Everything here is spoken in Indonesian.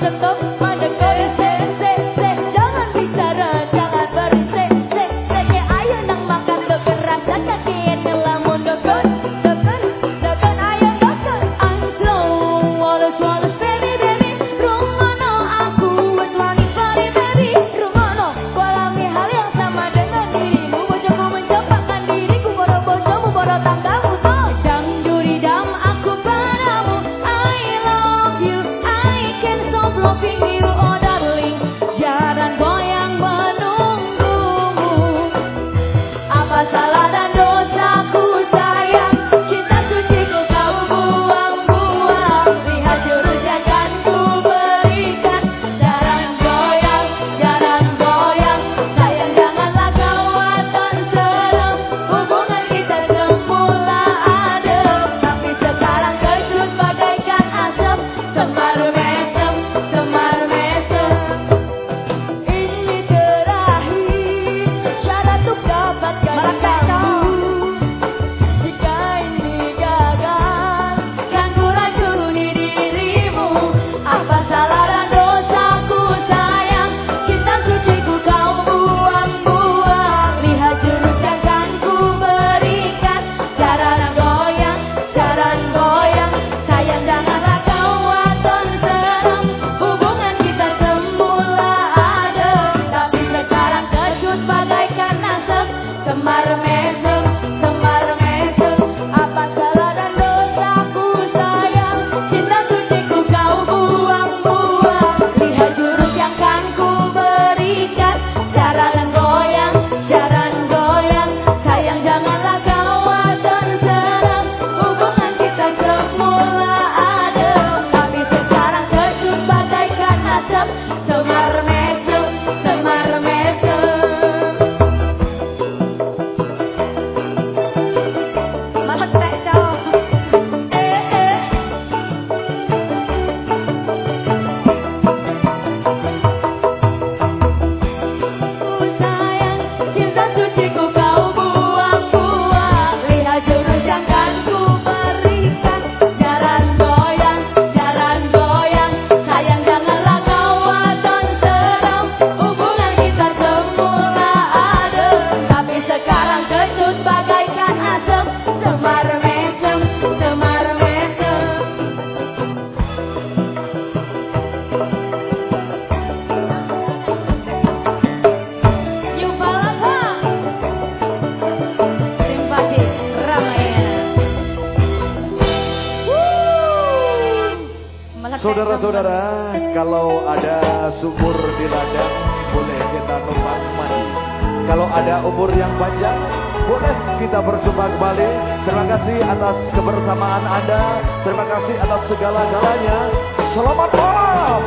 sentuh Saudara-saudara, kalau ada sumur di ladang, boleh kita numpang mandi. Kalau ada umur yang panjang, boleh kita berjumpa kembali. Terima kasih atas kebersamaan Anda. Terima kasih atas segala-galanya. Selamat malam.